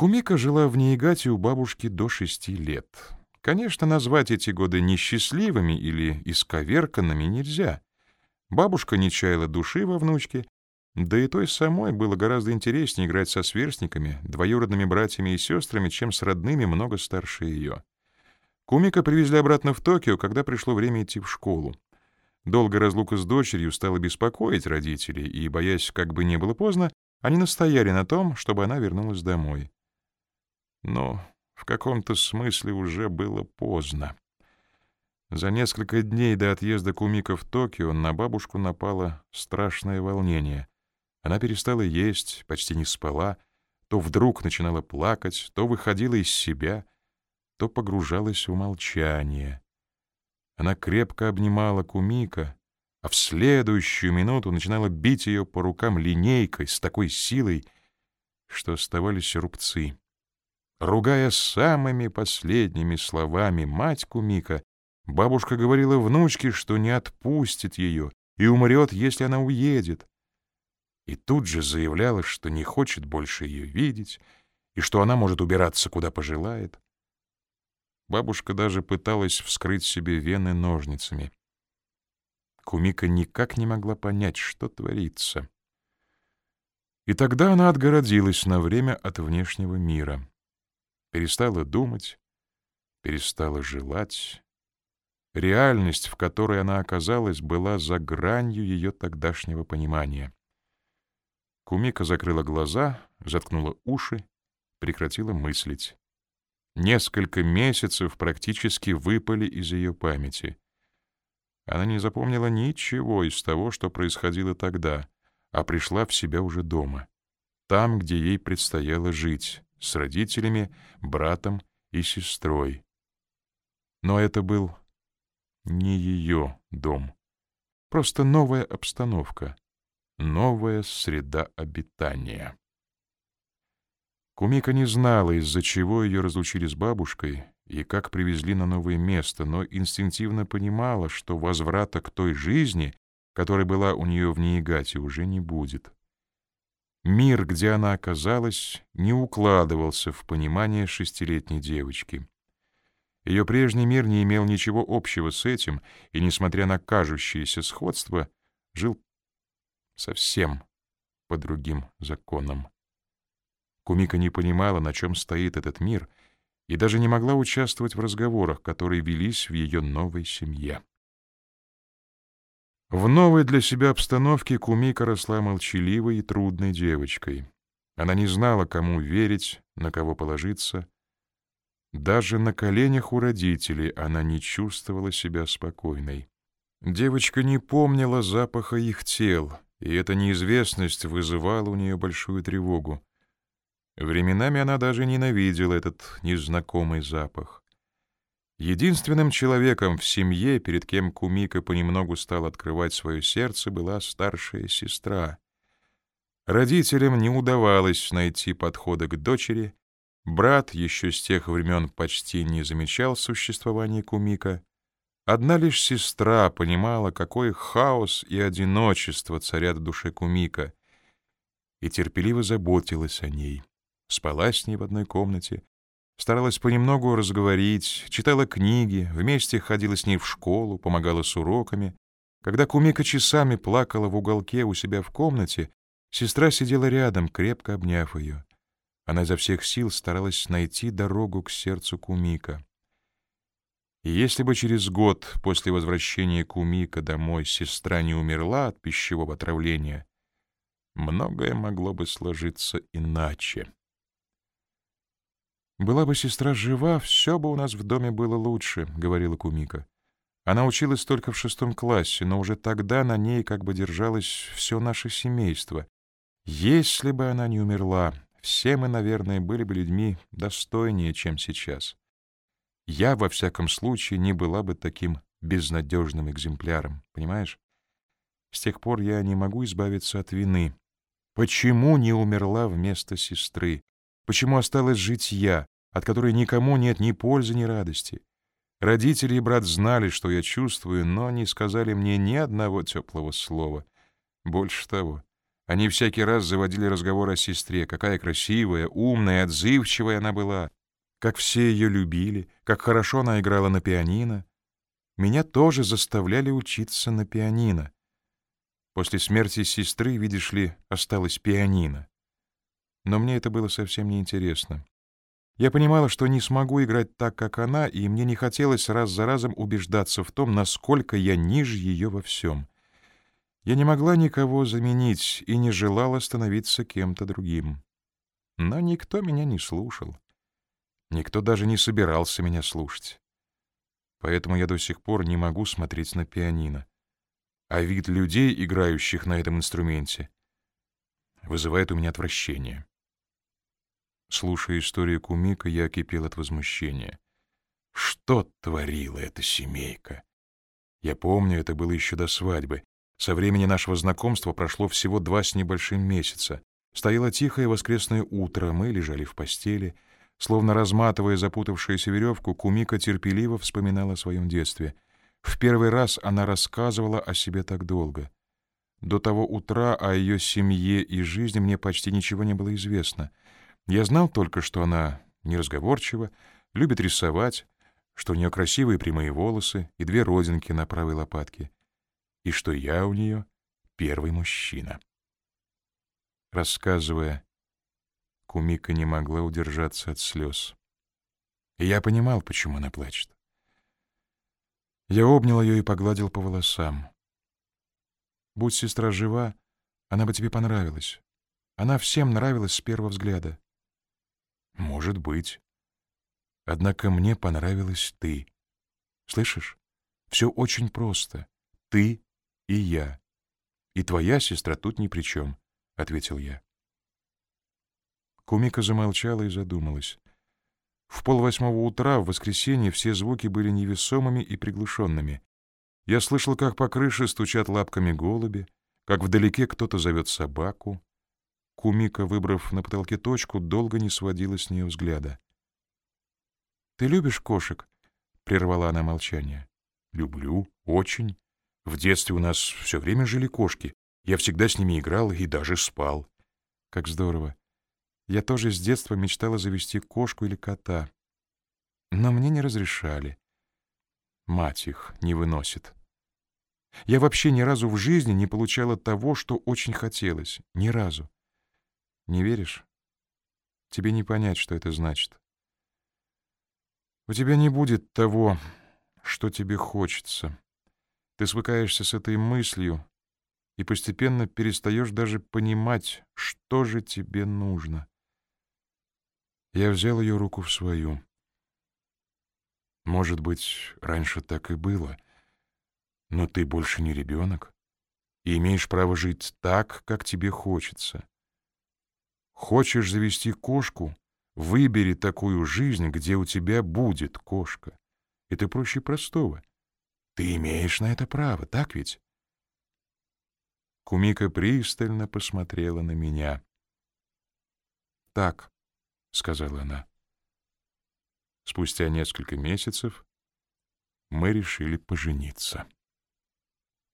Кумика жила в Ниигате у бабушки до шести лет. Конечно, назвать эти годы несчастливыми или исковерканными нельзя. Бабушка не чаяла души во внучке, да и той самой было гораздо интереснее играть со сверстниками, двоюродными братьями и сестрами, чем с родными много старше ее. Кумика привезли обратно в Токио, когда пришло время идти в школу. Долгая разлука с дочерью стала беспокоить родителей, и, боясь, как бы не было поздно, они настояли на том, чтобы она вернулась домой. Но в каком-то смысле уже было поздно. За несколько дней до отъезда Кумика в Токио на бабушку напало страшное волнение. Она перестала есть, почти не спала, то вдруг начинала плакать, то выходила из себя, то погружалась в молчание. Она крепко обнимала Кумика, а в следующую минуту начинала бить ее по рукам линейкой с такой силой, что оставались рубцы. Ругая самыми последними словами мать Кумика, бабушка говорила внучке, что не отпустит ее и умрет, если она уедет и тут же заявляла, что не хочет больше ее видеть и что она может убираться, куда пожелает. Бабушка даже пыталась вскрыть себе вены ножницами. Кумика никак не могла понять, что творится. И тогда она отгородилась на время от внешнего мира. Перестала думать, перестала желать. Реальность, в которой она оказалась, была за гранью ее тогдашнего понимания. Кумика закрыла глаза, заткнула уши, прекратила мыслить. Несколько месяцев практически выпали из ее памяти. Она не запомнила ничего из того, что происходило тогда, а пришла в себя уже дома, там, где ей предстояло жить, с родителями, братом и сестрой. Но это был не ее дом, просто новая обстановка — новая среда обитания. Кумика не знала, из-за чего ее разлучили с бабушкой и как привезли на новое место, но инстинктивно понимала, что возврата к той жизни, которая была у нее в Ниигате, уже не будет. Мир, где она оказалась, не укладывался в понимание шестилетней девочки. Ее прежний мир не имел ничего общего с этим, и, несмотря на кажущееся сходство, жил совсем по другим законам. Кумика не понимала, на чем стоит этот мир, и даже не могла участвовать в разговорах, которые велись в ее новой семье. В новой для себя обстановке Кумика росла молчаливой и трудной девочкой. Она не знала, кому верить, на кого положиться. Даже на коленях у родителей она не чувствовала себя спокойной. Девочка не помнила запаха их тел, и эта неизвестность вызывала у нее большую тревогу. Временами она даже ненавидела этот незнакомый запах. Единственным человеком в семье, перед кем Кумика понемногу стал открывать свое сердце, была старшая сестра. Родителям не удавалось найти подхода к дочери, брат еще с тех времен почти не замечал существования Кумика, Одна лишь сестра понимала, какой хаос и одиночество царят в душе Кумика, и терпеливо заботилась о ней. Спала с ней в одной комнате, старалась понемногу разговорить, читала книги, вместе ходила с ней в школу, помогала с уроками. Когда Кумика часами плакала в уголке у себя в комнате, сестра сидела рядом, крепко обняв ее. Она изо всех сил старалась найти дорогу к сердцу Кумика. И если бы через год после возвращения Кумика домой сестра не умерла от пищевого отравления, многое могло бы сложиться иначе. «Была бы сестра жива, все бы у нас в доме было лучше», — говорила Кумика. Она училась только в шестом классе, но уже тогда на ней как бы держалось все наше семейство. Если бы она не умерла, все мы, наверное, были бы людьми достойнее, чем сейчас я, во всяком случае, не была бы таким безнадежным экземпляром, понимаешь? С тех пор я не могу избавиться от вины. Почему не умерла вместо сестры? Почему осталась жить я, от которой никому нет ни пользы, ни радости? Родители и брат знали, что я чувствую, но не сказали мне ни одного теплого слова. Больше того, Они всякий раз заводили разговор о сестре, какая красивая, умная, отзывчивая она была, как все ее любили, как хорошо она играла на пианино. Меня тоже заставляли учиться на пианино. После смерти сестры, видишь ли, осталось пианино. Но мне это было совсем неинтересно. Я понимала, что не смогу играть так, как она, и мне не хотелось раз за разом убеждаться в том, насколько я ниже ее во всем. Я не могла никого заменить и не желала становиться кем-то другим. Но никто меня не слушал. Никто даже не собирался меня слушать. Поэтому я до сих пор не могу смотреть на пианино. А вид людей, играющих на этом инструменте, вызывает у меня отвращение. Слушая историю Кумика, я кипел от возмущения. Что творила эта семейка? Я помню, это было еще до свадьбы. Со времени нашего знакомства прошло всего два с небольшим месяца. Стояло тихое воскресное утро, мы лежали в постели. Словно разматывая запутавшуюся веревку, Кумика терпеливо вспоминала о своем детстве. В первый раз она рассказывала о себе так долго. До того утра о ее семье и жизни мне почти ничего не было известно. Я знал только, что она неразговорчива, любит рисовать, что у нее красивые прямые волосы и две родинки на правой лопатке и что я у нее первый мужчина. Рассказывая, Кумика не могла удержаться от слез. И я понимал, почему она плачет. Я обнял ее и погладил по волосам. Будь сестра жива, она бы тебе понравилась. Она всем нравилась с первого взгляда. Может быть. Однако мне понравилась ты. Слышишь? Все очень просто. Ты и я. И твоя сестра тут ни при чем, — ответил я. Кумика замолчала и задумалась. В полвосьмого утра в воскресенье все звуки были невесомыми и приглушенными. Я слышал, как по крыше стучат лапками голуби, как вдалеке кто-то зовет собаку. Кумика, выбрав на потолке точку, долго не сводила с нее взгляда. «Ты любишь кошек?» — прервала она молчание. «Люблю, очень», в детстве у нас все время жили кошки. Я всегда с ними играл и даже спал. Как здорово. Я тоже с детства мечтала завести кошку или кота. Но мне не разрешали. Мать их не выносит. Я вообще ни разу в жизни не получала того, что очень хотелось. Ни разу. Не веришь? Тебе не понять, что это значит. У тебя не будет того, что тебе хочется. Ты свыкаешься с этой мыслью и постепенно перестаешь даже понимать, что же тебе нужно. Я взял ее руку в свою. Может быть, раньше так и было, но ты больше не ребенок и имеешь право жить так, как тебе хочется. Хочешь завести кошку — выбери такую жизнь, где у тебя будет кошка. Это проще простого — ты имеешь на это право, так ведь? Кумика пристально посмотрела на меня. «Так», — сказала она. Спустя несколько месяцев мы решили пожениться.